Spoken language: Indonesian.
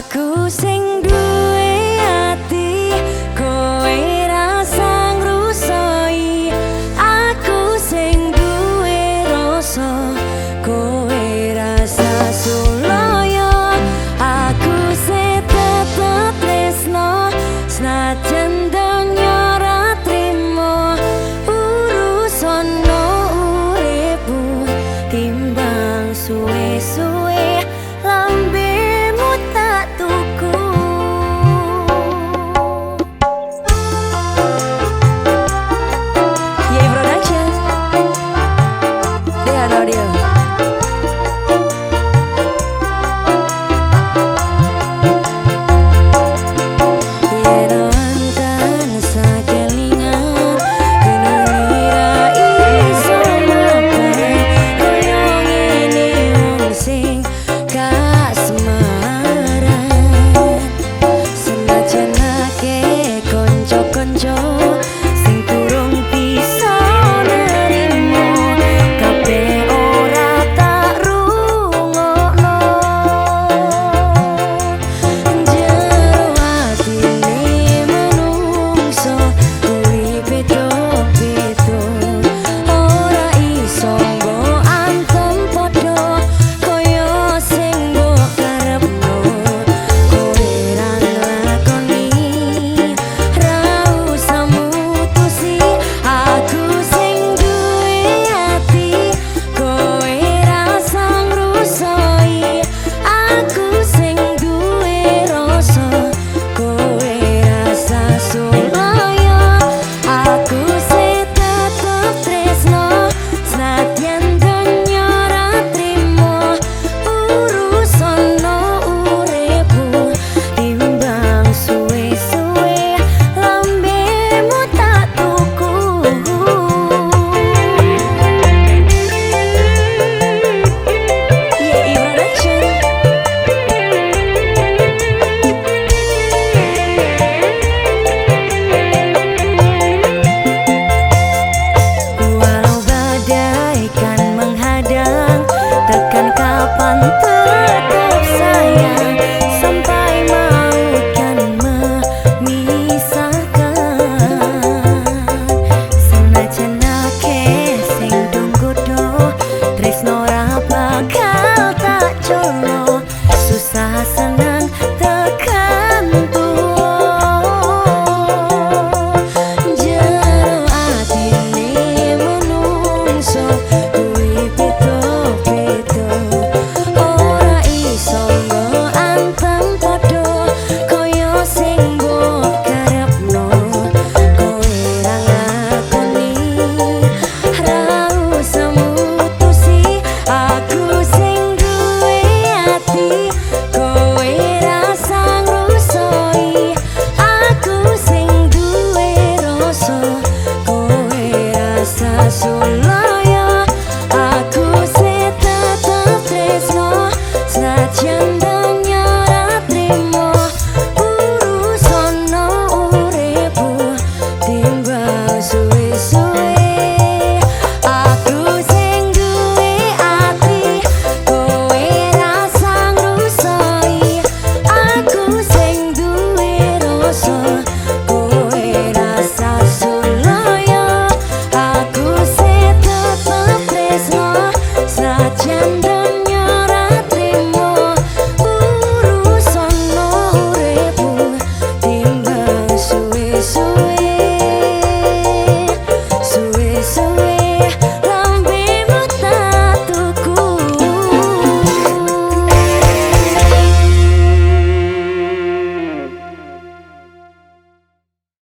aku sing duwe